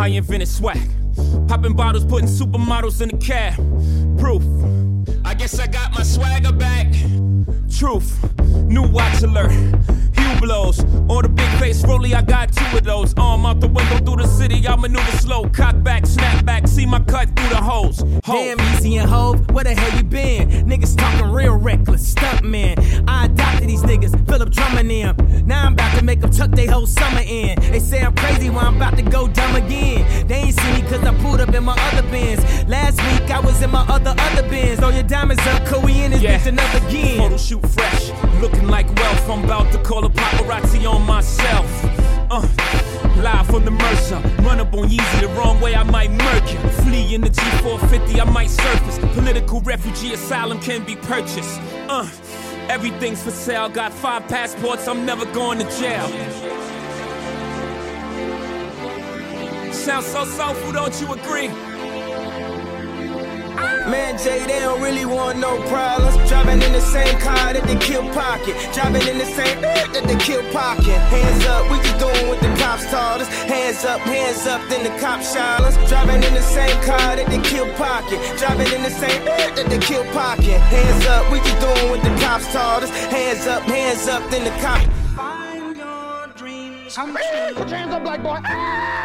I invented swag. Popping bottles, putting supermodels in the cab. Proof. I guess I got my swagger back. Truth. New watch alert. Hue blows. Or the big face rolly, I got two of those. Arm out the window through the city, I maneuver slow. Cock back, snap back, see my cut through the holes. Ho. Damn easy and hove, where the hell you been? Niggas talking real reckless, stunt man. These niggas, Philip drumming them. Now I'm about to make them tuck their whole summer in. They say I'm crazy when I'm about to go dumb again. They ain't see me cause I pulled up in my other bins. Last week I was in my other other bins. Throw your diamonds up, cause we in this Yeah. bitch another again. Photo shoot fresh, looking like wealth. I'm about to call a paparazzi on myself. Uh, live from the Mercer, run up on Yeezy the wrong way, I might murk you. Flee in the G450, I might surface. Political refugee asylum can be purchased. Uh, everything's for sale. Got five passports, I'm never going to jail. Sounds so soulful, don't you agree? Man, Jay, they don't really want no problems. Driving in the same car that they kill pocket. Driving in the same that they kill pocket. Hands up, we just doing what the cops taught us. Hands up, hands up, then the cops shot us. Driving in the same car that they kill pocket. Driving in the same that they kill pocket. Hands up, we just doing cops taught us. Hands up, hands up, then the cops. Find your dreams come true. Put your hands up, black boy. And I